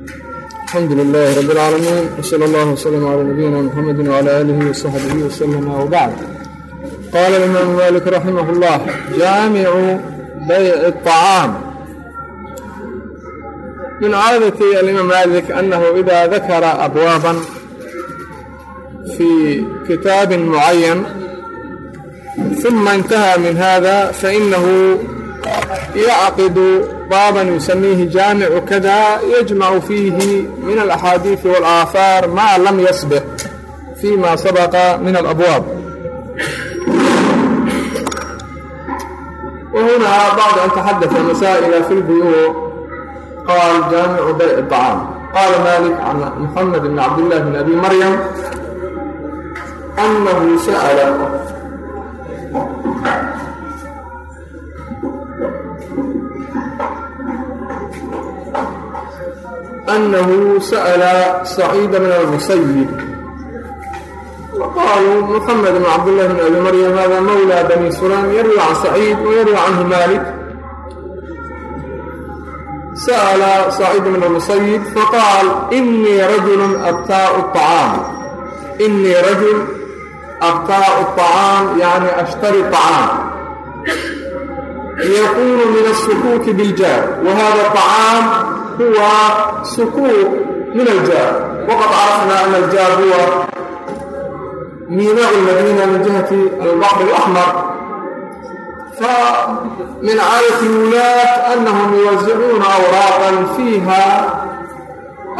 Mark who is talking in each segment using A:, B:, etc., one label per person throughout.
A: الحمد لله رب العالمين وصلى الله وسلم على نبينا محمد وعلى آله وصحبه وسلم وبعد قال الإمام مالك رحمه الله جامع بيع الطعام من عادة الإمام مالك أنه إذا ذكر أبوابا في كتاب معين ثم انتهى من هذا فإنه yacqidu baaban yusamiihi jaamicu kada yajmacu fiihi min alaxaadiidi wاlaahaar maa lam yasbiq fii ma sabaqa min alabwaab. بعد أن تحدث مسائل في البيوع قال جامع بيع الطعام قال مالك عن محمد بن عبد الله بن أبي مريم أنه سأل أنه سأل سعيد بن المسيب وقالوا محمد بن عبد الله بن أبي مريم هذا مولى بني سلام يروي عن سعيد ويروي عنه مالك سأل سعيد بن المسيب فقال إني رجل أبتاء الطعام إني رجل أبتاء الطعام يعني أشتري الطعام يكون من السكوك بالجار وهذا الطعام huwa sukuun min aljaar waqad carafnaa ana aljaar huwa miinaacu lmadiina min jihati albaxr alaxmar famin caadati wulaat anahum yuwazicuuna awraaqan fiiha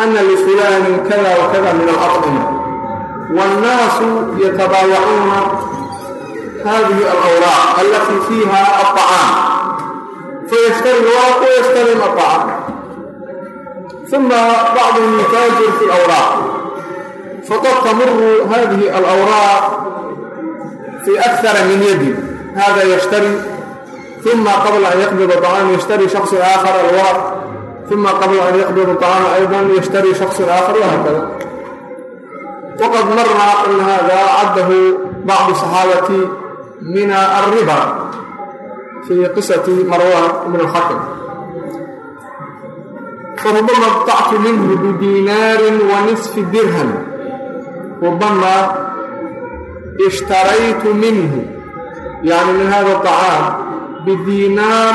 A: ana lifulaani kada wakada min alaطcima wاnnaasu yatabaayacuuna hadihi alawraaq alatii fiiha aلطacaam faystari wayftarim aلطacaam uma bacduhum yutaajir fi lawraaq faqad tamuru hadihi alawraaq fi akara min yadi hada yashtari uma qabla an yaqbida طacaama yashtari shaksu aakhar alwaraq uma qabla an yaqbida طacaama aydan yashtari shaksu aakhar wahakada waqad marnaa an hada caddahu bacdu saxaabati min alriba fii qisati marwan ibn اlxakm مروان بن الحكم فربما ابتعت منه بدينار ونصف درهم ربما اشتريت منه يعني من هذا الطعام بدينار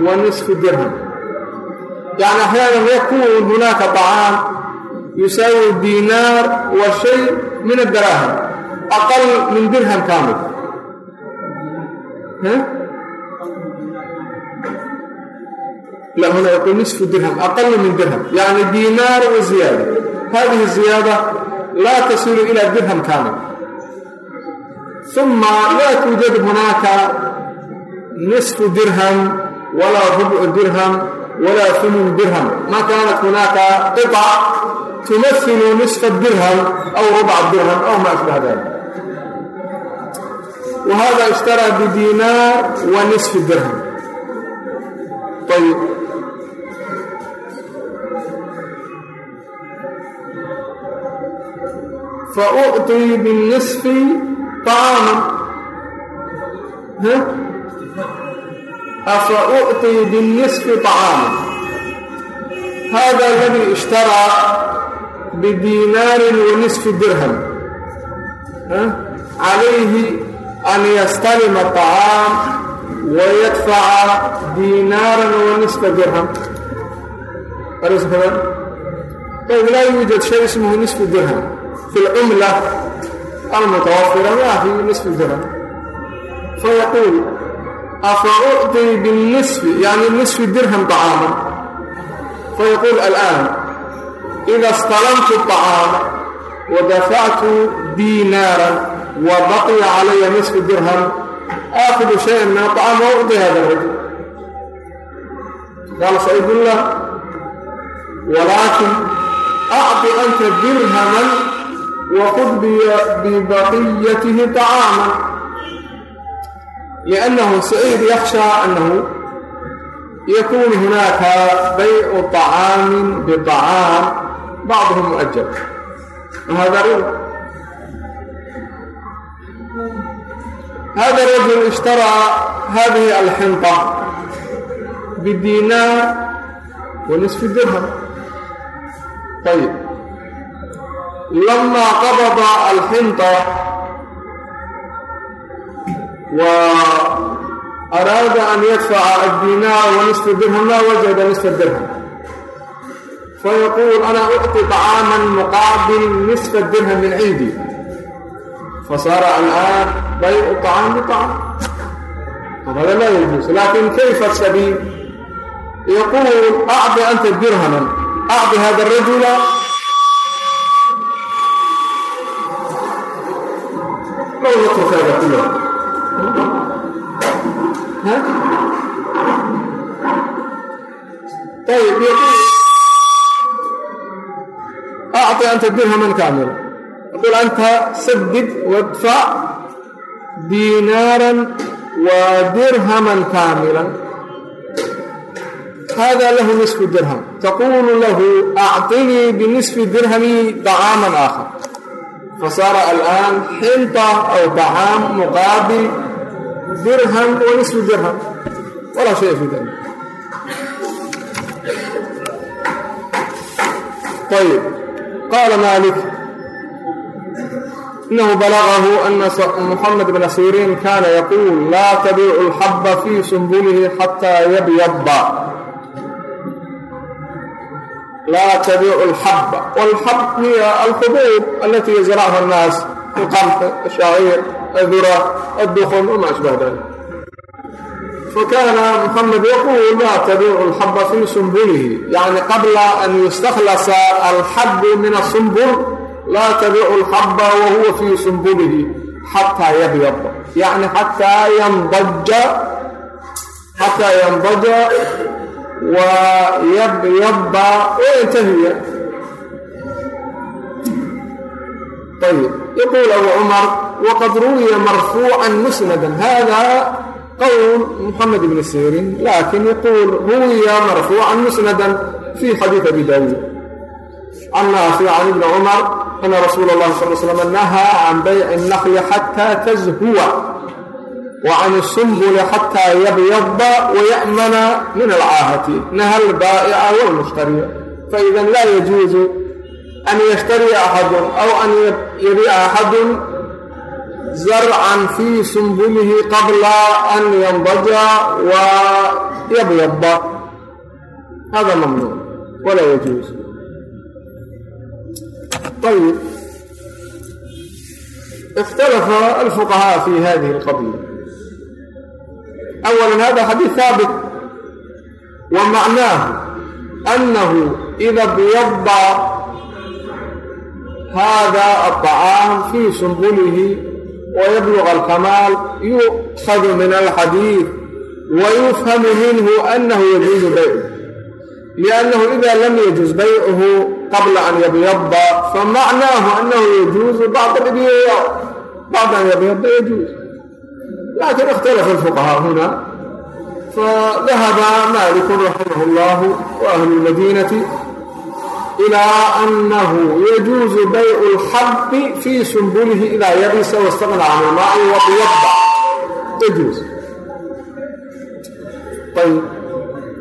A: ونصف درهم يعني أحيانا يكون هناك طعام يساوي دينار وشيء من الدراهم أقل من درهم كامل ها؟ لا هنا يقول نصف درهم أقل من درهم يعني دينار وزيادة هذه الزيادة لا تصل إلى درهم كامل ثم لا توجد هناك نصف درهم ولا ربع درهم ولا ثمن درهم ما كانت هناك قطع تمثل نصف الدرهم أو ربع الدرهم أو ما أشبه ذلك وهذا اشترى بدينار ونصف درهم طيب فأعطي بالنصف طعاما ها؟ أفأعطي بالنصف طعاما هذا الذي اشترى بدينار ونصف درهم عليه أن يستلم الطعام ويدفع دينارا ونصف درهم أليس طيب لا يوجد شيء اسمه نصف درهم fi اlcumla almutawafira maa fi nisfi dirham fayaquul afa ucطii binisfi yani nisfi dirham طacaaman fayaquul alaan ida اstalamtu طacaama wadafactu diinaaran wabaqiya calaya nisfu dirham aakidu shayan min aطcaam wa ucطi hada rajul qaala saciidullah walaakin acطi anta dirhaman وخذ ببقيته طعاما لأنه سعيد يخشى أنه يكون هناك بيع طعام بطعام بعضهم مؤجل وهذا ربا هذا الرجل اشترى هذه الحنطة بالدينار ونصف الدرهم طيب lamaa qabada alxinta waa araada an yadfaca addiinaar wanista dirham laa wajada nista dirham fayaquul ana ucti طacaaman muqaabil nisfa dirham min cindi fasaara alaan baycu طacaam biطacaam hada laa yajuus laakiin kayfa sabiil yaquul acdi anta dirhaman acdi hada rajula الrajula low natruk hada kulah ayb yaquul acdi anta dirhaman kaamila يقول أنت سدد وادفع دينارا ودرهما كاملا هذا له نصف درهم تقول له أعطني بنصف درهمي طعاما آخر فصار الآن حنطة أو طعام مقابل درهم ونصف درهم ولا شيء في ذلك طيب قال مالك إنه بلغه أن محمد بن سيرين كان يقول لا تبيع الحب في سنبله حتى يبيض laa tabiicu alxabba walxab hiya alkhubuub alati yazrachu annaas alqamxa ashaciir adura addukun wama ashbaha dalik fakaana muxamed yaquul laa tabiicu alxabba fii sumbulihi yacni qabla an yustakhlasa alxabbu min asumbul laa tabiicu alxabba wahuwa fii sumbulihi xataa yabyad yani xataa yandaja xataa ويبيض وينتهي طيب يقول أبو عمر وقد روي مرفوعا مسندا هذا قول محمد بن سيرين لكن يقول روي مرفوعا مسندا في حديث أبي داود عن نافع عن ابن عمر أن رسول الله صلى الله عليه وسلم نهى عن بيع النخل حتى تزهو wacan sumbuli xataa yabyada waya'mana min alcaahati naha albaa'ica walmushtariya faidan laa yajuuzu an yashtariya axadun aw an yabiica axadun zarcan fii sumbulihi qabla an yandaja wa yabyada hada mamnuuc walaa yajuuz ayb ikhtalafa alfuqahaa fi hadihi alqadya awala hada xadiid haabit wa macnaahu annahu ida byada hada aطacaam fii sunbulihi wayabluغ alkamaal yukhadu min alxadiid wayufhamu minhu anahu yajuuzu baycu liannahu ida lam yajuz baycuhu qabla an yabyada famacnaahu anahu yajuuzu bacda an yabyada yajuuz لكن اختلف الفقهاء هنا فذهب مالك رحمه الله وأهل المدينة إلى أنه يجوز بيع الحب في سنبله إذا يبس واستغنى عن الماء وبيض يجوز طيب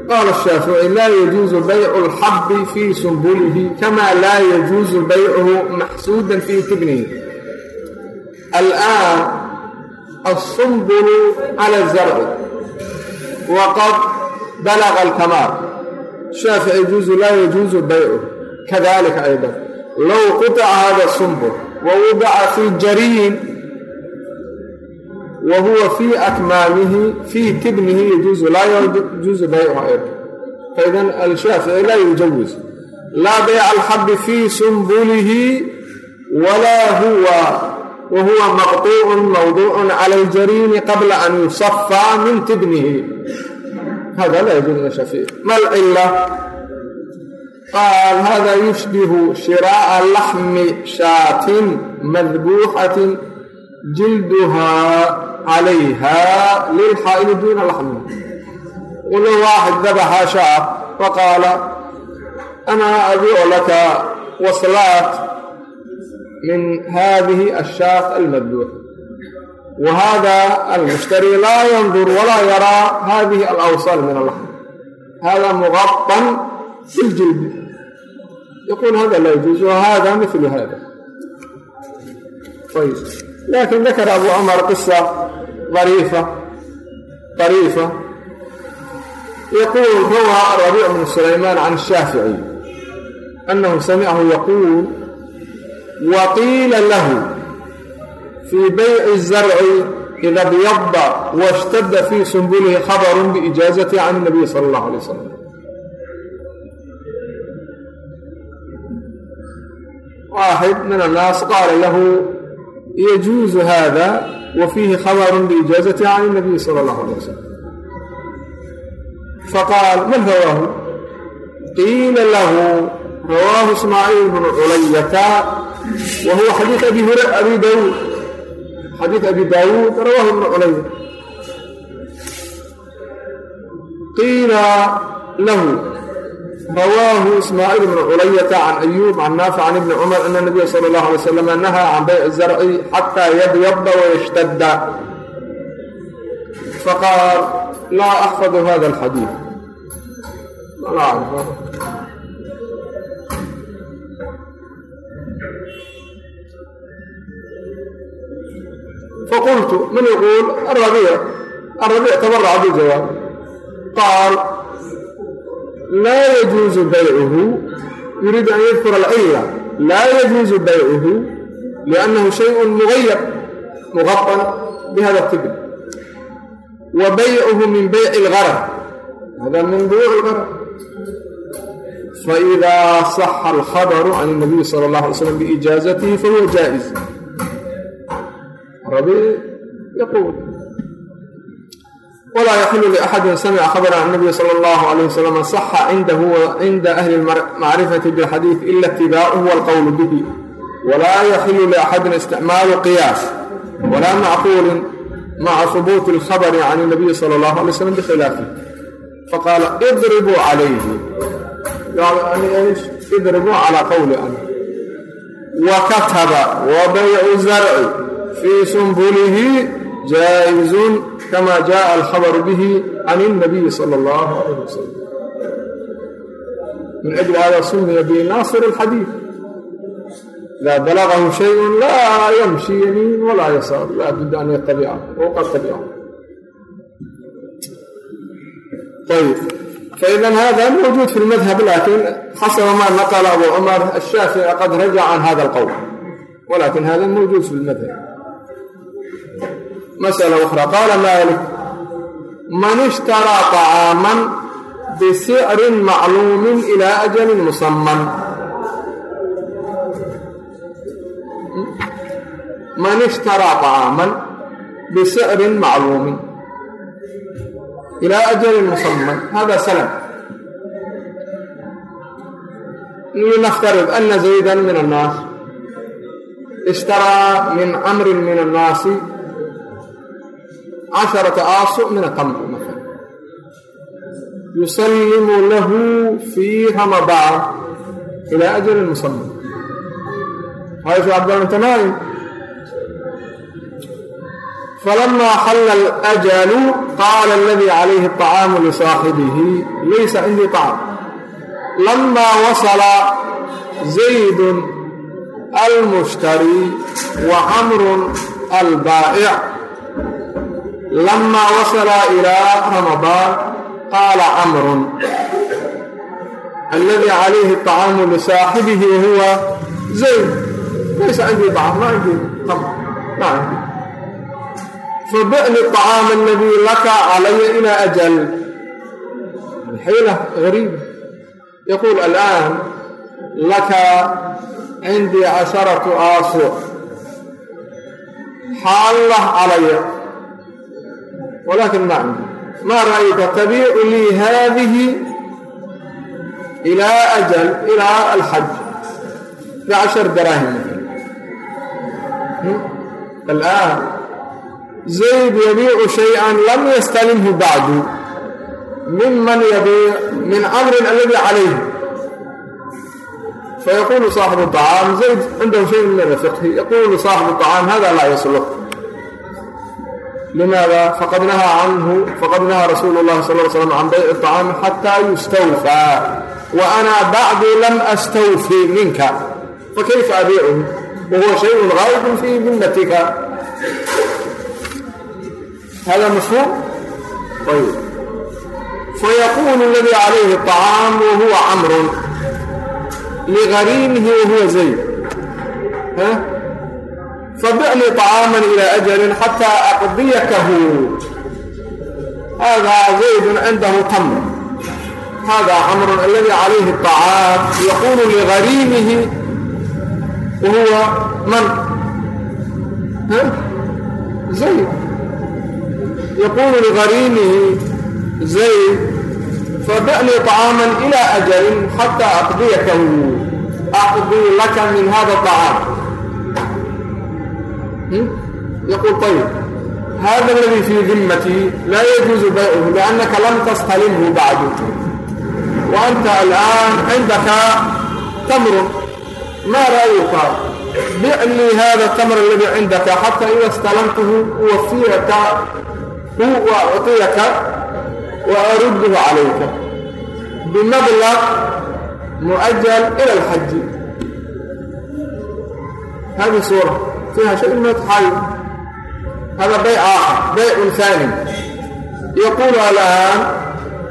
A: قال الشافعي لا يجوز بيع الحب في سنبله كما لا يجوز بيعه محسودا في تبنه الآن السنبل على الزرع وقد بلغ الكمال الشافعي يجوز لا يجوز بيعه كذلك أيضا لو قطع هذا السنبل ووضع في جرين وهو في أكمامه في تبنه يجوز لا يجوز بيعه أيضا فإذا الشافعي لا يجوز لا بيع wahuwa maqtuucun mawduucun cala ljariimi qabla an yusafaa min tidnihi hada laa yajuuz inda shafiic mal cila qaal hada yushbihu shiraa'a laxmi shaatin madbuuxatin jilduhaa calayha lilxaa'ili duuna laxmi ula waaxid dabaxa shaar faqaala ana abiicu laka waslaat أنا أبيع لك وصلات من هذه الشاة المذبوحة وهذا المشتري لا ينظر ولا يرى هذه الأوصال من اللحم هذا مغطى بالجلد يقول هذا لا يجوز وهذا مثل هذا طيب لكن ذكر أبو عمر قصة ظريفة طريفة يقول روى الربيع بن سليمان عن الشافعي أنه سمعه يقول وقيل له في بيع الزرع إذا ابيض واشتد في سنبله خبر بإجازته عن النبي صلى الله عليه وسلم واحد من الناس قال له يجوز هذا وفيه خبر بإجازته عن النبي صلى الله عليه وسلم فقال من رواه قيل له رواه اسماعيل بن علية وهو حديث أبي أبي داود حديث أبي داود رواه ابن علية قيل له رواه إسماعيل بن علية عن أيوب عن نافع عن ابن عمر أن النبي صلى الله عليه وسلم نهى عن بيع الزرع حتى يبيض ويشتد فقال لا أحفظ هذا الحديث لا faqultu man yaquul arabiic arabiic tabaraca bijawaab qaal laa yajuusu baycuhu yuriidu an yadkura alcilla laa yajuusu baycuhu liannahu shayun mugayab muqaan bihada tibn wa baycuhu min bayci algarar hada min buyuuc algarar faidaa saxa alkhabaru can ilnabiyi sala allah alay slam biijaazatihi fahuwa jaa'iz rabiic yaquul walaa yaxillu liaxadin samica khabara can nabiy sala allahu alayh wasalam saxa cindahu cinda ahli lmacrifati bilxadiid ila itibaacuhu walqowlu bihi walaa yaxillu liaxadin isticmaalu qiyaas walaa macquulin maca hubuuti alkhabari can nabiyi sala allahu alay slam bikhilaafihi faqaala idribuu calayhi idribuu calaa qowli an wa kataba wabayu zarci الزرع في سنبله جائز كما جاء الخبر به عن النبي صلى الله عليه وسلم من أجل هذا سمي بناصر الحديث إذا بلغه شيء لا يمشي يمين ولا يسار لا بد أن يتبعه وقد تبعه طيب فإذا هذا موجود في المذهب لكن حسب ما نقل أبو عمر الشافعي قد رجع عن هذا القول ولكن هذا موجود في المذهب masala ukhraa qaala maalik man ishtaraa طacaaman bisicrin macluumin ilaa ajalin musaman man ishtaraa طacaaman bisicrin macluumin ilaa ajalin musaman hada salam. Linaftarib ana zayda min annaas ishtaraa min camrin min annaasi casharata aasu min atamr yusallimu lahu fii ramadaan ilaa ajalin musaman caaisha cabdullah tanaa'im falamaa xalla alajalu qaala aladii calayhi alطacaamu lisaaxibihi laysa cindii طacam lamaa wasala zaydun almushtari wa camrun albaa'ic وعمر البائع لما وصل إلى رمضان قال عمرو الذي عليه الطعام لصاحبه هو زيد ليس عندي طعام ما عندي طعام ما عندي فبئني الطعام الذي لك علي إلى أجل حيلة غريبة يقول الآن لك عندي عشرة آصع حالة علي ولكن ما عندي ما رأيك تبيع لي هذه إلى أجل إلى الحج بعشر دراهم الآن زيد يبيع شيئا لم يستلمه بعد ممن يبيع من أمر الذي عليه فيقول صاحب الطعام زيد عنده شيء من الفقه يقول limaada faqad nahaa canhu faqad nahaa rasuulu اllahi sal l slam can bayci طacaami xataa yustawfaa wa ana bacdu lam astawfi minka fakayfa abiicuhu wahuwa shayun qaa'idun fii dimmatika hada mafhuum ayb fayaquulu اladii calayhi الطacaam wahuwa camrun ligariimihi wahuwa zayd istadicni طacaaman ilaa ajalin xataa aqdiyakahu haadaa zaydun cindahu tamr haadaa camrun aladii calayhi طacaam yaquulu ligariimihi wahuwa man zayd yaquulu ligariimihi zayd fadicnii طacaaman ilaa ajalin xataa aqdiyakahu aqdii laka min hada طacaam يقول طيب هذا الذي في ذمتي لا يجوز بيعه لأنك لم تستلمه بعد وأنت الآن عندك تمر ما رأيك بع لي هذا التمر الذي عندك حتى إذا استلمته أوفيك وأعطيك وأرده عليك بمبلغ مؤجل إلى الحج هذه صورة فيها شيء من التحايل هذا بيع آخر بيع ثاني يقول الآن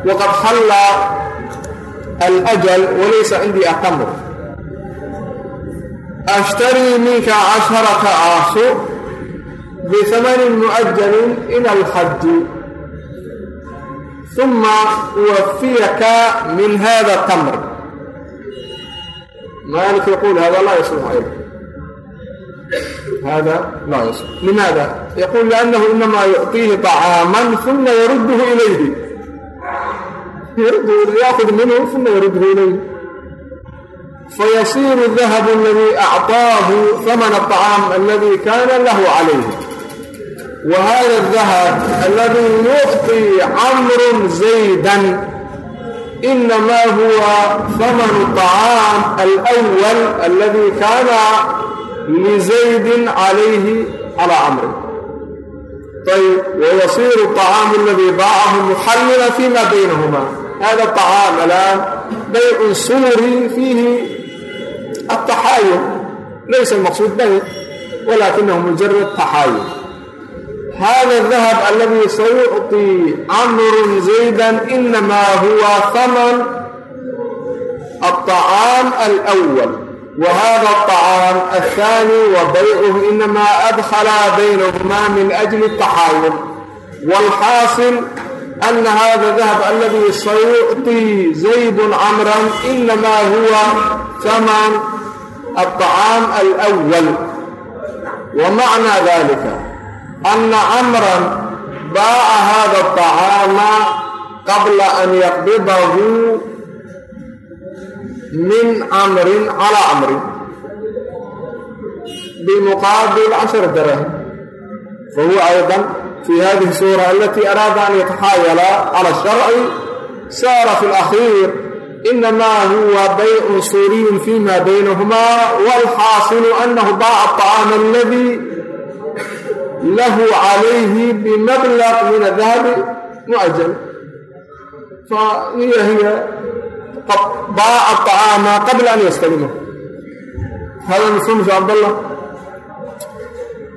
A: وقد حل الأجل وليس عندي أتمر أشتري منك عشرة آصر بثمن مؤجل إلى الحج ثم أوفيك من هذا التمر مالك يقول هذا لا يصلح أيضا هذا لا يصح لماذا؟ يقول لأنه إنما يعطيه طعاما ثم يرده إليه يرده يأخذ منه ثم يرده إليه فيصير الذهب الذي أعطاه ثمن الطعام الذي كان له عليه وهذا الذهب الذي يعطي عمر زيدا إنما هو ثمن الطعام الأول الذي كان lizaydin calayhi calaa camrin ayb wayasiiru الطacaamu aladii baacahu muxallila fima baynahuma hada طacaam alaan baycu sururi fiihi ataxaayun laysa maqsuud bay walakinahu mujarad taxaayun hada dahab aladii sayucطi camrun zaydan inamaa huwa haman aلطacaam alأwal وهذا الطعام الثاني وبيعه إنما أدخل بينهما من أجل التxاaوuم والxاaصل أن هذا الذهب الذي سيعطي زيد عمرا إنما هو ثمن الطعام الأول ومعنى ذلك أن عمرا باع هذا الطعام قبل أن يقبضه من عمر على عمر بمقابل عشر دراهم فهو أيضا في هذه السورة التي أراد أن يتحايل على الشرع سار في الأخير إنما هو بيع سوري فيما بينهما والحاصل أنه باع الطعام الذي له عليه بمبلغ من الذهب مؤجل فهي هي باع الطعام قبل أن يستلمه هذا مفهوم يا عبد الله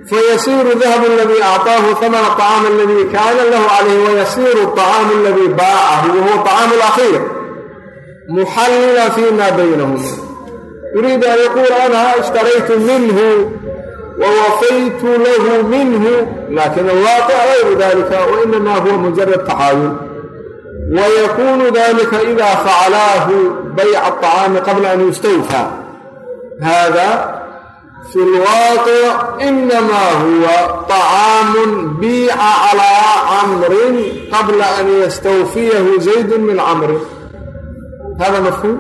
A: فيصير الذهب الذي أعطاه ثمن الطعام الذي كان له عليه ويصير الطعام الذي باعه وهو الطعام الأخير محللا فيما بينهم يريد أن يقول أنا اشتريت منه ووفيت له منه لكن الواقع غير ذلك وإنما هو مجرد wykunu dalika ida facalaahu bayca aطacaami qabla an yustawfaa hada fi lwaaqic inamaa huwa طacaamu biica calaa camrin qabla an yastawfiyahu zaydu min camrin hada mafhuum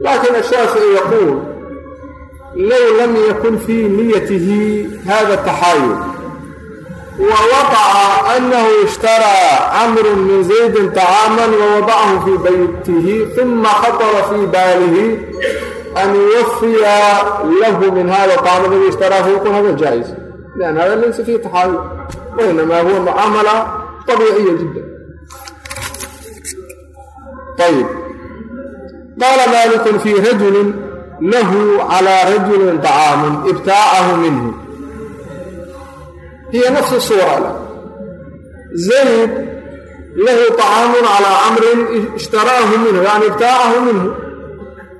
A: laakiin ashaafici yaquul low lam yakun fii niyatihi hada taxaayul wawaqaca anahu ishtaraa camru min zaydin طacaaman wawadacahu fii baytihi uma khatara fii baalihi an yuwafiya lahu min hada طacam aladi ishtaraahu yakun hada jaa-is lan hada laysa fihi taxaawil wainamaa huwa mucaamala طabiiciya jidda ayb qaala maaliku fii rajulin lahu calى rajulin طacaaman ibtaacahu minhu hiya nafsu suura zayd lahu طacaamun calaa camrin ishtaraahu minhu yani ibtaacahu minhu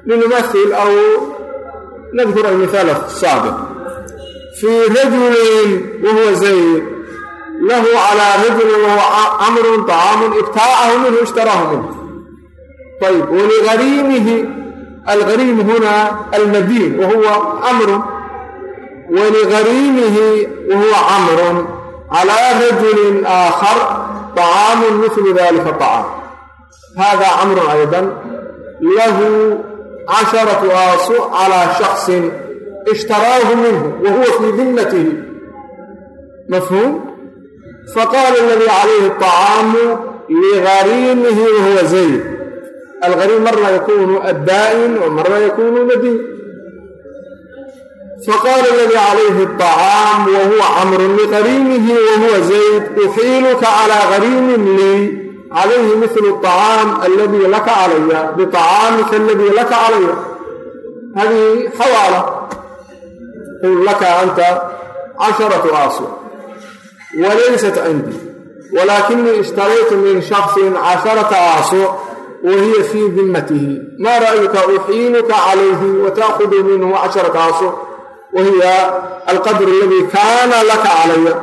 A: linumail aw nadkur almithaal asaabiq fii rajulin wahuwa zayd lahu calaa rajulin wahuwa camrun طacaamun ibtaacahu minhu ishtaraahu minhu ayb waligariimihi algariim huna almadiin wahuwa camrun waligariimihi wahuwa camrun calaa rajulin aakhar طacaamu milu dalika طacaam hada camrun aydan lahu casharatu aasu calaa shaksin ishtaraahu minhu wa huwa fii dinnatihi mafhuum faqaala aladii calayhi طacaamu ligariimihi wahuwa zayd algariim marna yakuunu addaa'in wa marna yakuunu nadiy faqaala ladii calayhi acaam wa huwa camrun liqariinihi wa huwa zayd uxiiluka calaa qariinin lii calayhi milu acaam aladii laka calaya biacaamika aladii laka calaya haddii xawaala laka anta casharatu asu walaysat cindii walaakinii ishtaraytu min shaksin casharata asu wa hiya fii dimmatihi maa ra'yuka uxiiluka calayhi wa ta'hudu minhu casharata asu wa hiya alqadr aladi kaana laka calaya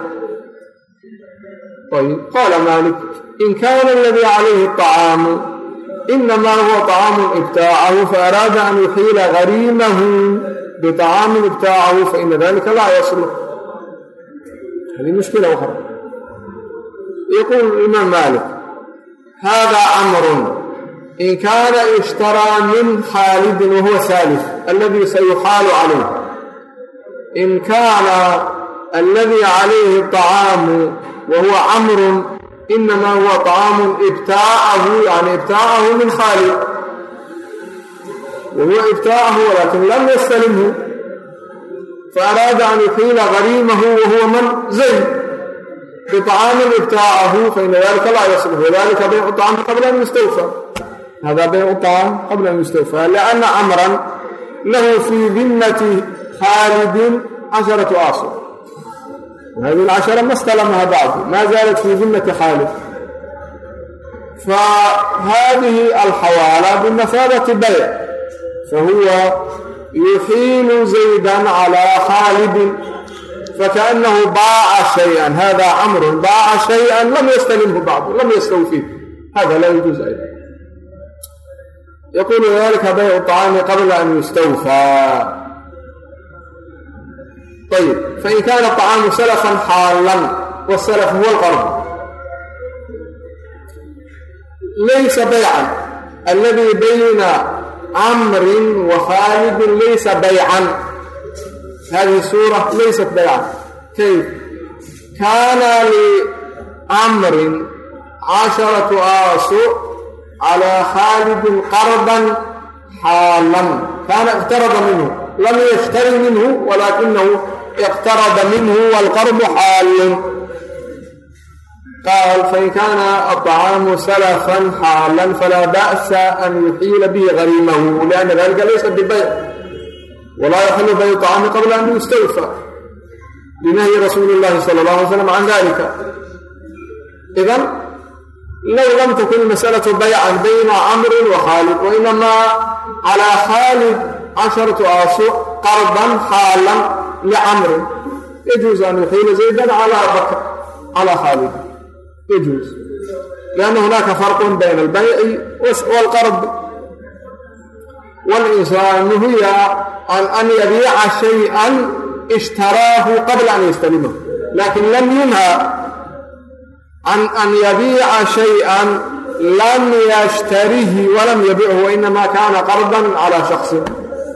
A: qaala malik in kana aladi calayhi طacaamu inama huwa طacaamu ibtaacahu faaraada an yuxiila gariimahu bطacaamin ibtaacahu faina dalika laa yaslux hadi mushkila ukhra yaquul imaam malik hada amrun in kana ishtaraa min khaalidin wahuwa halif aladi sayuxaalu calayh in kaana aladi calayhi طacaamu wa huwa camrun inama huwa طacaamu ibtaaahu yani ibtaaahu min khaali wa huwa ibtaaahu walakin lam yastalimhu faaraada an yuqiila gariimahu wa huwa man zayd biطacaamin ibtaaahu faina dalika laa yaصlux wadalika baycu طacam qabla an yustawfa hada baycu طacam qabla an yustawfa liana camran lahu fii dimmati khaalidin casharatu aasr وهذه العشرة ما استلمها بعد ما زالت في ذمة خالد فهذه الحوالة بمثابة بيع فهو يحيل زيدا على خالد فكأنه باع شيئا هذا أمر باع شيئا لم يستلمه بعد لم يستوفيه هذا لا يجوز أيضا يقول ذلك بيع الطعام قبل أن يستوفى طيب فإن كان الطعام سلفا حالا والسلف هو القرض ليس بيعا الذي بين عمر وخالد ليس بيعا هذه السورة ليست بيعا كيف كان لعمر عشرة آسر على خالد قرضا حالا كان اقترض منه لم يشتري منه iqtaraba minhu wlqarbu xaalun qaal fain kaana aطcaamu salafan xaalan falaa ba'sa an yuxiila bihi hariimahu liana dalika laysa bibayc walaa yaxlu bay طcaami qabla an yustawfa linahyi rasuuli اllahi sal اllah alay slam can dalika idan low lam takun maslaة baycan bayna camri wa khaalid wainamaa calaa khaalid casharatu asu qarban xaalan licamrin yajuz an yuxiila zaydan calaa bakr calaa khaalid yajuz lianna hunaaka farqun bayna albayci walqardi walinsaanu hiya an yabiica shayئan ishtaraahu qabla an yastalimahu laakin lam yunha an yabiica shayئan lam yashtarihi walam yabichu wainama kana qardan calى shaksi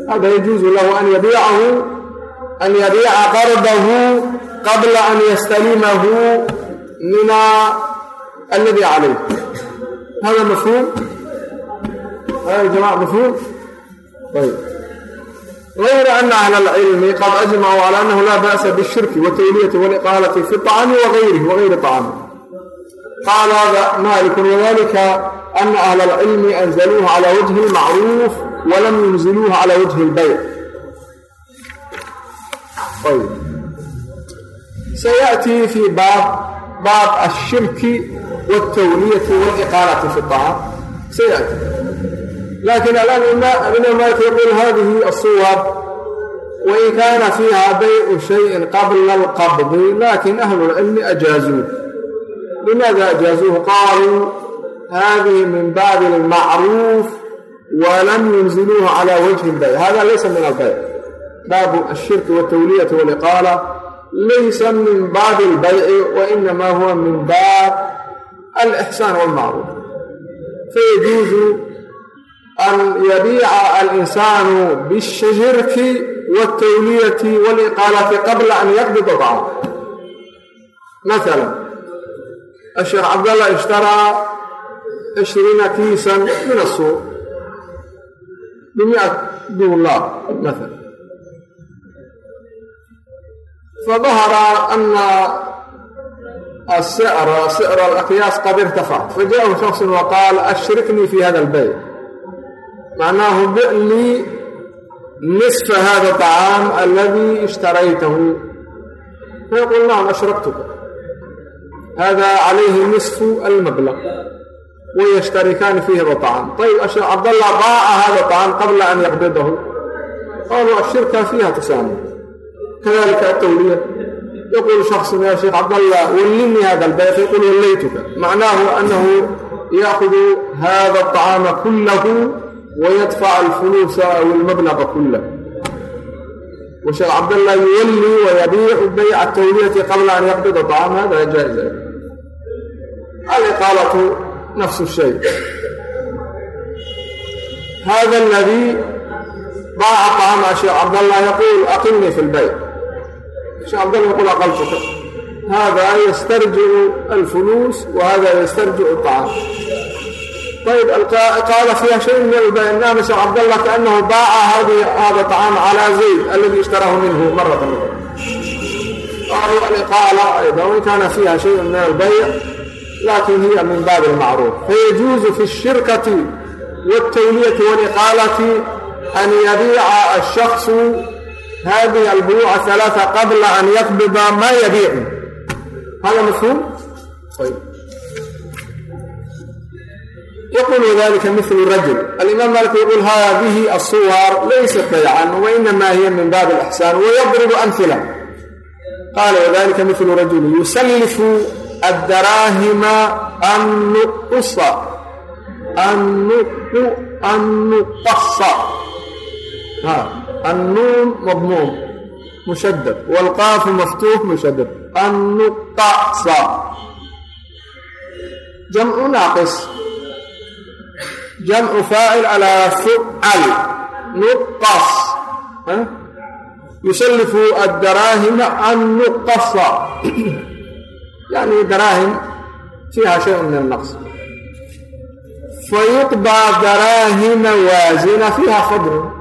A: hada yajuuzu lahu an yabiicahu an yabiica qardahu qabla an yastalimahu min alladii calayh hada mafhuum hada jamaca mafhuum ayb غayr ana ahl اlcilmi qad ajmacuu calى anahu laa ba'sa bالshirki watayliyati wاliqaalati fi طacami waayrihi wagayri طacami qaal hada malikun wadalika ana ahl اlcilmi anzaluuhu calى wajhi اlmacruuf walam yunziluuhu calى wajhi اlbayc sayaأtii fii baab baab ashirki wاltawliyati wاliqaalati fi الطacaam sayaأti lakin alaan ibn malik yaqul hadihi الsuwar wain kaana fiiha baycu shayin qabla alqabdi lakin ahlu lcilmi ajaazuuh limaada ajaazuuhu qaaluu hadihi min baabi almacruuf walam yunziluuhu cala wajhi lbayc hada laysa min albayc baabu ashirki wtawliyati waliqaala laysa min baabi albayci wa inamaa huwa min baab alixsaan walmacruuf fayajuuzu an yabiica alinsaanu bishirki wاtawliyati waliqaalati qabla an yaqbida dacwa maala asheekh cabdallah ishtaraa cishriina tiisan min asuuq bimiat dulaar maala fadahara ana الsعر sعر الأkyaas qad irtafac fajaءahu شhخص وqاal أshriknii fi hada الbayc macnaahu bi'lii نصف hada الطعاam aladi اشhtaraytahu fayqul nacam ashraktuka hada calayhi نصف almablغ wayashtarikaani fiihi الطعاam ayb cabdالlah baaca hada الطعاam qabla an yaqbidahu qaluu ashirka fiiha tasaamح kadalika الtawliya yaqul shخص ya sheekh cabdالlah wallinii hada الbayc fayqul wallaytuka macnaahu anahu yأkhذu hada الطعاama kulahu ويدفع الفلوس أو المبلغ كله وشيخ عبد الله يولي ويبيع بيع التولية قبل أن يقبض الطعام هذا جائز الإقالة نفس الشيء هذا الذي باع الطعام الشيخ عبد الله يقول أقلني sheekh cabdalla qula qalbaka haadaa yastarjicu alfuluus wa hada yastarjicu aطacam ayb qaala fiiha shay min albayaana sheekh cabdalla kaanahu baaca hada طacaam calaa zayd aladi ishtaraahu minhu marata qaala ayda wain kaana fiiha shay min albaya laakiin hiya min baabi اlmacruuf fayajuuzu fi الshirkati wالtawliyati waliqaalati an yabiica aلshakصu hadihi albuyuuca alaaa qabla an yaqbida maa yabiicu hada mafhuum yaqulu dalika mil rajul alimaam maalik yaquul hadihi asuwar laysat baycan wainamaa hiya min baabi alixsaan wayadribu amila qaala wadalika milu rajul yusallifu addaraahima annuqusa annuqasa النون مضموم مشدد والقاف مفتوح مشدد النقص جمع ناقص جمع فاعل على فعل نقص يسلف الدراهم النقص يعني دراهم فيها شيء من النقص فيطبع دراهم وازنة فيها خضر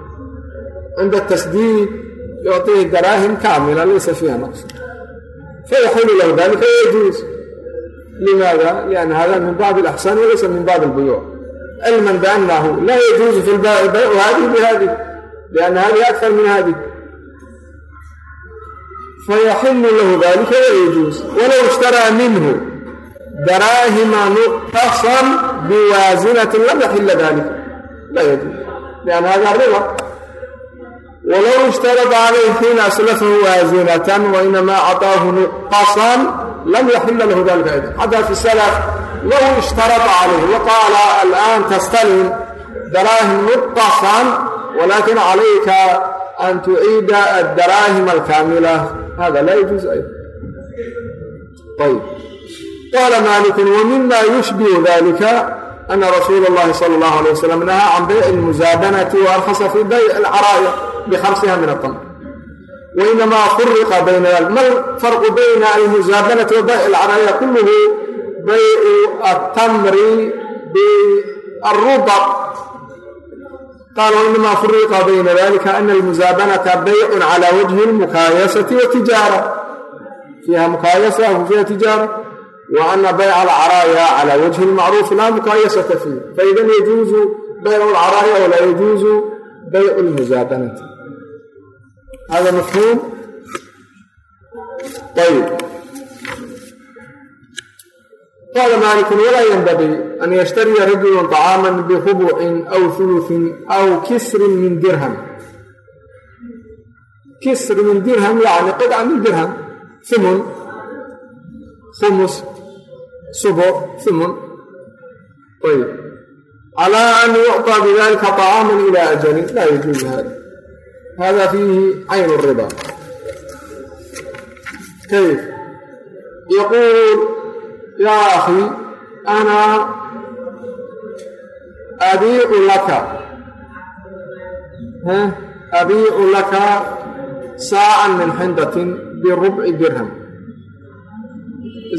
A: cinda tasdiid yucطihi daraahim kaamila laysa fiiha naqs fayaxulu lahu dalika yajuus limaada liana hada min bacdi alaxsaan walaysa min bacdi albuyuuc cilman biannahu laa yajuusu fi lbaaci baycu hadihi bihadih liana hadihi akfar min hadih fayaxillu lahu dalika wayajuus walow ishtaraa minhu daraahima nuqtasan biwaasinatin lam yaxila dalika laa yajuus liana hada riba walow ishtarada calayh xiina aslafahu waazinatan wainamaa acطaahu nuqasan lam yaxila lahu dalika aydan xataa fi salaf low ishtarada calayh waqaala alaan tastalim daraahim nuqasan walakin calayka an tuciida adaraahim alkaamila hada laa yajuuz ayda ayb qaala maaliku wamima yushbihu dalika أن رسول الله صلى الله عليه وسلم نهى عن بيع المزابنة وأرخص في بيع العرايا بخمسها من التمر وإنما فرق بين ما الفرق بين المزابنة وبيع العرايا كله بيع التمر بالربط قال وإنما فرق بين ذلك أن المزابنة بيع على وجه المكايسة والتجارة فيها مكايسة وفيها تجارة wa ana bayca alcaraaya cala wajhi lmacruuf laa mukaayasata fiih faidan yajuuzu baycu alcaraaya walaa yajuuzu baycu lmusaabanati hada mafhuum ayb qaala maaliku walaa yanbagii an yashtariya rajulu طacaama birubucin aw hulufin aw kisrin min dirham kisr min dirham yani qidca min dirham humun humus subo sumun ayb calaa an yucطaa bidalika طacaaman ila ajalin laa yajuuzu hada hada fiihi cayn riba kayf yaquul yaa akhi ana abiicu laka abiicu laka saacan min xindatin birubci dirham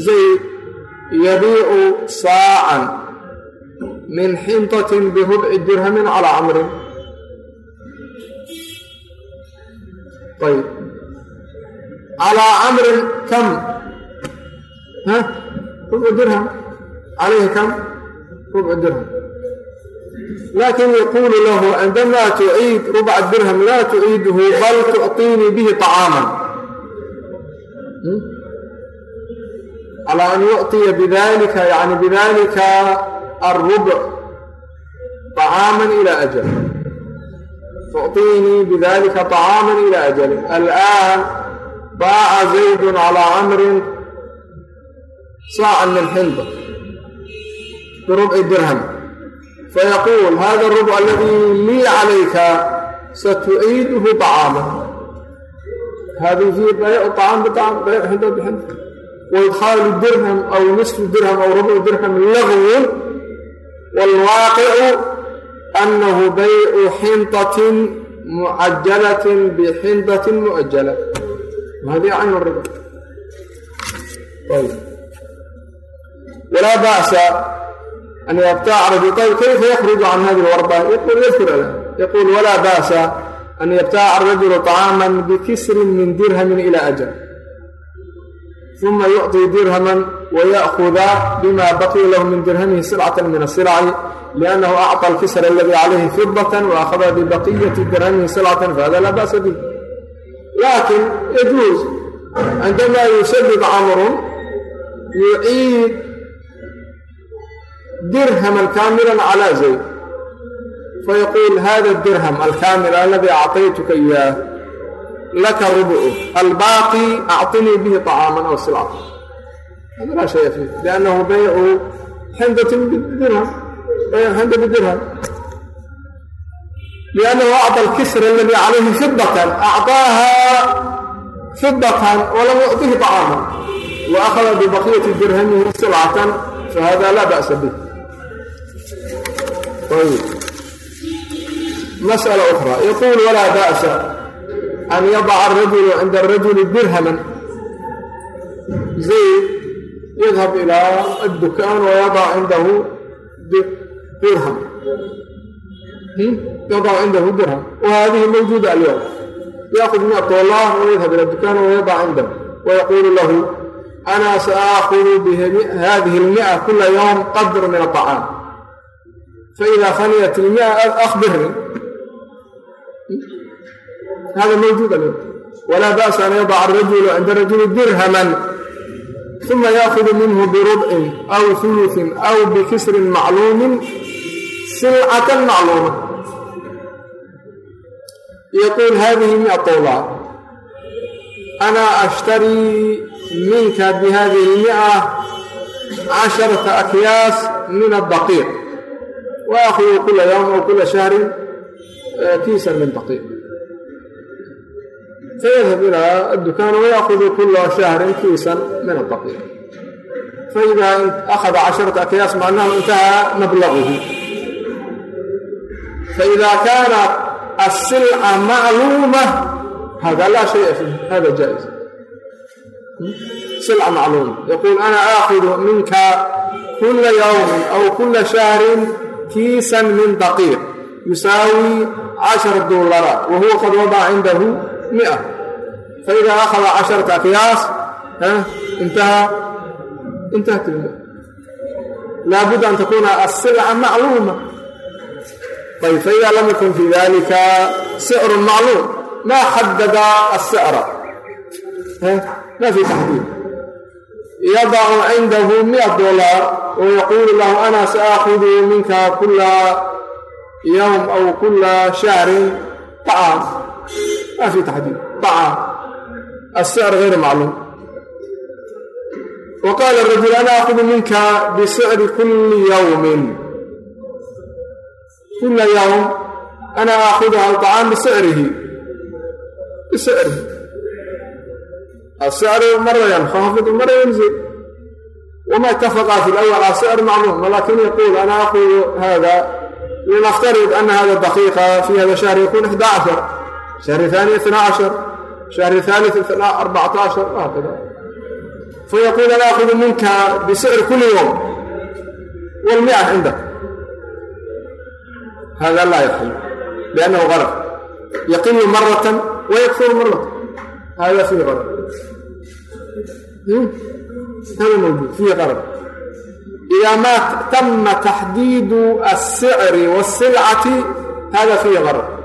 A: zayd yabiicu saacan min xindatin birubci dirhamin calaa camrin. Ayb calaa camrin kam? Rubcu dirham. Calayhi kam? Rubcu dirham. Laakin yaquulu lahu cindama tuciid rubca dirham laa tuciidhu bal tucطiinii bihi طacaaman calaa an yuctiya bidalika yani bidalika alrubc طacaaman ila ajal tucطiinii bidalika طacaaman ila ajali alآan baaca zaydu calaa amrin saaca min xilba birubci dirham fayaquul hada الrubع aladii lii calayka satuciiduhu طacaaman hadi bayc طacaam bطacaam bayc xilba bxilba waidkhaalu dirham aw nisfu dirham aw rubucu dirham lagwun waalwaaqicu annahu baycu xindatin mucajalatin bixindatin muajala hadi caynu ribا walaa ba'sa an yabtacraju ayb kayfa yakruju can hadi lwarba yaqul yadkur ala. Yaquul walaa ba'sa an yabtaca arajulu طacaama bikisrin min dirhamin ila ajal درهم إلى أجل ثم يعطي درهما ويأخذ بما بقي له من درهمه سلعة من السلع لأنه أعطى الكسر الذي عليه فضة وأخذ ببقية درهمه سلعة فهذا لا بأس به لكن يجوز عندما يسدد عمرو يعيد درهما كاملا على زيد فيقول هذا الدرهم الكامل الذي أعطيتك إياه لك ربعه الباقي أعطني به طعاما أو سلعة هذا لا شيء فيه لأنه بيع حندة بالدرهم بيع حندة بالدرهم لأنه أعطى الكسر الذي عليه فضة أعطاها فضة ولم يعطه طعاما وأخذ ببقية درهمه سلعة فهذا لا بأس به طيب مسألة أخرى يقول ولا بأس أن يضع الرجل عند الرجل درهما زيد يذهب إلى الدكان ويضع عنده درهم يضع عنده درهم وهذه موجودة اليوم يأخذ مئة دولار ويذهب إلى الدكان ويضع عنده ويقول له أنا سآخذ بهذه المئة كل يوم قدر من hada mawjuud walaa ba'sa an yadaca arajulu cinda rajuli dirhaman uma yaakudu minhu birubcin aw sulusin aw bikisrin macluumin silcatan macluuma yaquul hadihi mia dola ana ashtarii minka bihadihi lmia casharata akyaas min addaqiiq wa akhuduu kula yowm aw kula shahrin kiisan min daqiiq كل شهر كيسا من دقيق فيذهب إلى الدكان ويأخذ كل شهر كيسا من الدقيق فإذا أخذ عشرة أكياس معناه انتهى مبلغه فإذا كانت السلعة معلومة هذا لا شيء فيه هذا جائز سلعة معلومة يقول أنا آخذ منك كل يوم أو كل شهر كيسا من دقيق يساوي عشرة دولارات وهو قد وضع عنده مئة فإذا أخذ عشرة أكياس ها انتهى intahat laabudda an takuuna asilca macluuma ayb faida lam yakun fi dalika sicru macluum ma xadada asicra ma fi taxdiid yadacu cindahu mia dolar wayaquulu lahu ana saaakudu minka kula yowm aw kula shahrin طacaam ma fi taxdiid. Daca asicr hayr macluum. Wa qaala rajul ana akudu minka bisicri kulli yawmin. Kula yawm ana aakudu alطacaam bisirihi bisicri. Asicru marayan fahafidu mara yanzil wma itafaqaa fi lawal a sicr macluum walakin yaquul ana akudu hada linaftariض ana hada daqiiqa fi hada shahr yakun ixda cashar شهر ثاني اثنا عشر شهر ثالث أربعة عشر وهكذا فيقول أنا أخذ منك بسعر كل يوم والمئة عندك هذا لا يحل لأنه غلط يقل مرة ويكثر مرة هذا فيه غلط هذا موجود فيه غلط إذا ما تم تحديد السعر والسلعة هذا فيه غلط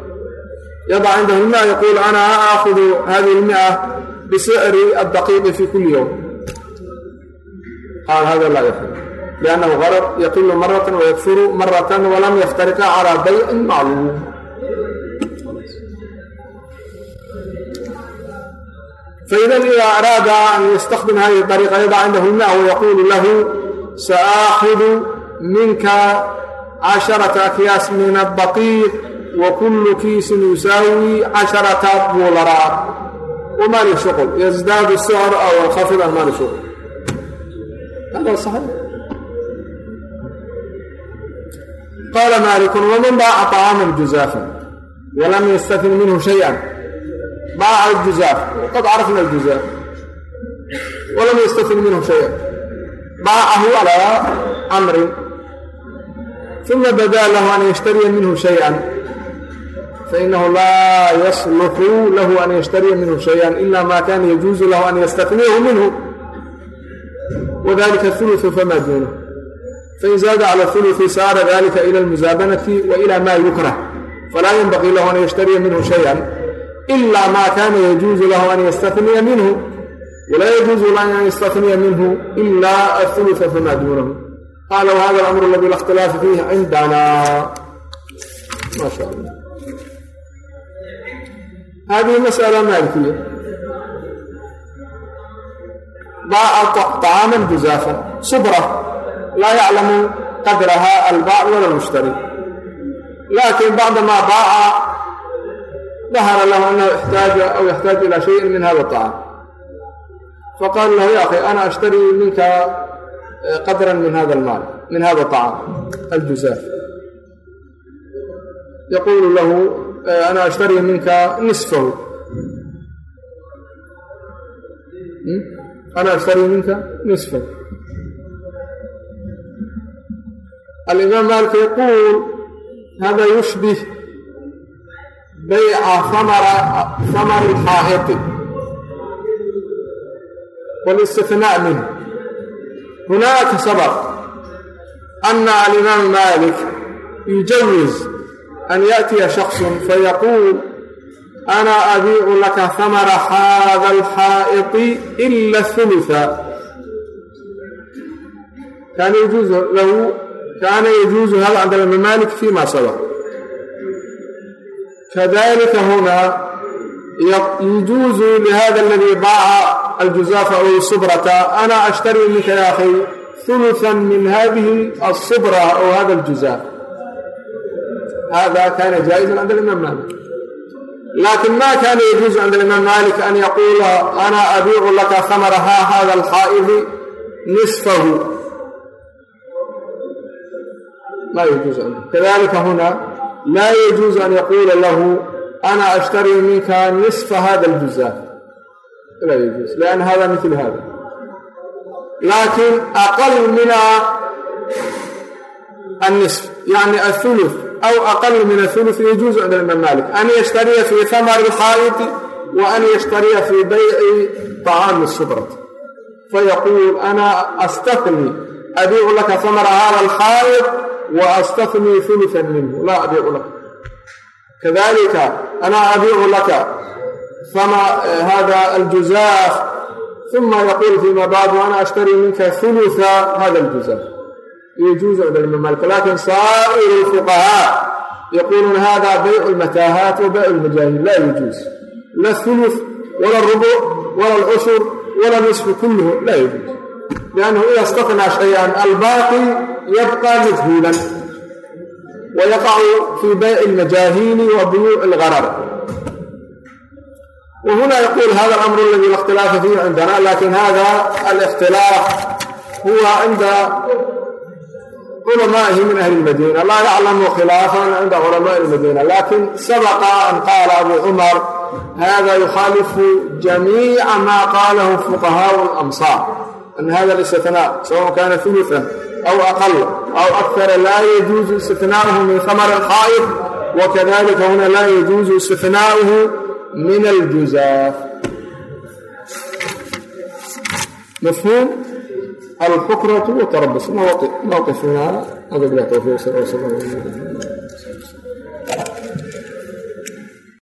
A: يضع عنده الماء يقول أنا آخذ هذه المئة بسعر الدقيق في كل يوم قال هذا لا يحل لأنه غرر يقل مرة ويكثر مرة ولم يفترقا على بيع معلوم فإذا إذا أراد أن يستخدم هذه الطريقة يضع عنده الماء ويقول له سآخذ منك عشرة أكياس من الدقيق وكل كيس يساوي عشرة دولارات وما له شغل يزداد السعر أو ينخفض ما له شغل هذا صحيح قال مالك ومن باع طعاما جزافا ولم يستثن منه شيئا باع الجزاف وقد عرفنا الجزاف ولم يستثن منه شيئا باعه على أمر ثم بدا له أن يشتري منه شيئا فإنه لا يصلح له أن يشتري منه شيئا إلا ما كان يجوز له أن يستثنيه منه وذلك الثلث فما دونه فإن زاد على الثلث سار ذلك إلى المزابنة وإلى ما يكره فلا ينبغي له أن يشتري منه شيئا إلا ما كان يجوز له أن يستثني منه ولا يجوز له أن يستثني منه إلا الثلث فما دونه قال وهذا الأمر الذي لا اختلاف فيه عندنا ما شاء الله هذه hadihi masala maalikiya baaca طacaaman juzaafan subra laa yaclamu qadraha albaac wala lmushtari laakin bacdamaa baaca dahara lahu anahu ixtaaja aw yaxtaaj ila shayin min hada طacaam faqaala lahu ya akhi ana ashtarii minka qadra min hada almaal min hada طacaam aljuzaaf yaqulu lahu ana ashtarii minka nisfahu ana ashtarii minka nisfahu alimaam maalika yaquul hada yushbih bayca amara hamari lxaahiti walistinaa minh hunaaka sabaq ana alimaam malik yujawiz يأتي شخص فيقول أنا أبيع لك ثمر هذا الحائط إلا الثلث كان يجوز له كان يجوز هذا عند الإمام مالك فيما سبق كذلك هنا يجوز لهذا الذي باع الجزاف أو الصبرة أنا أشتري منك يا أخي ثلثا من هذه الصبرة أو هذا الجزاف هذا كان جائزا عند الإمام مالك لكن ما كان يجوز عند الإمام مالك أن يقول أنا أبيع لك ثمرها هذا الحائض نصفه ما يجوز عنده كذلك هنا لا يجوز أن يقول له أنا أشتري منك نصف هذا الجزاف لا يجوز لأن هذا مثل هذا لكن أقل من النصف يعني الثلث أو أقل من الثلث يجوز عند الإمام مالك أن يشتري في ثمر الحائط وأن يشتري في بيع طعام الصبرة فيقول أنا أستثني أبيع لك ثمر هذا الحائط وأستثني ثلثا منه لا أبيع لك كذلك أنا أبيع لك ثمر هذا الجزاف ثم يقول فيما بعد وأنا أشتري منك ثلث هذا الجزاف يجوز عند الإمام مالك لكن سائر الفقهاء يقولون هذا بيع المتاهات وبيع المجاهيل لا يجوز لا الثلث ولا الربع ولا العشر ولا النصف كله لا يجوز لأنه إذا استثنى شيئا الباقي يبقى مجهولا ويقع في بيع المجاهيل وبيوع الغرر وهنا يقول هذا الأمر الذي لا اختلاف فيه عندنا لكن هذا الاختلاف هو عند culamaahi min ahli madiina laa yaclamu khilaafan cinda culamaa madiina laakiin sabaqa an qaala abu cumar hada yukhaalifu jamiica ma qaalahu fuqahaau lamsaar an hada اlistinaa sawa kana uluan aw aqal aw akara laa yajuuzu istinaa'uhu min hamar alkhaa'if wakadalika huna laa yajuuzu istinaa'uhu min aljuzaaf. Mafhuum? الحكرة تربص موطئ موقف من هذا أدري توفيق صلى الله عليه وسلم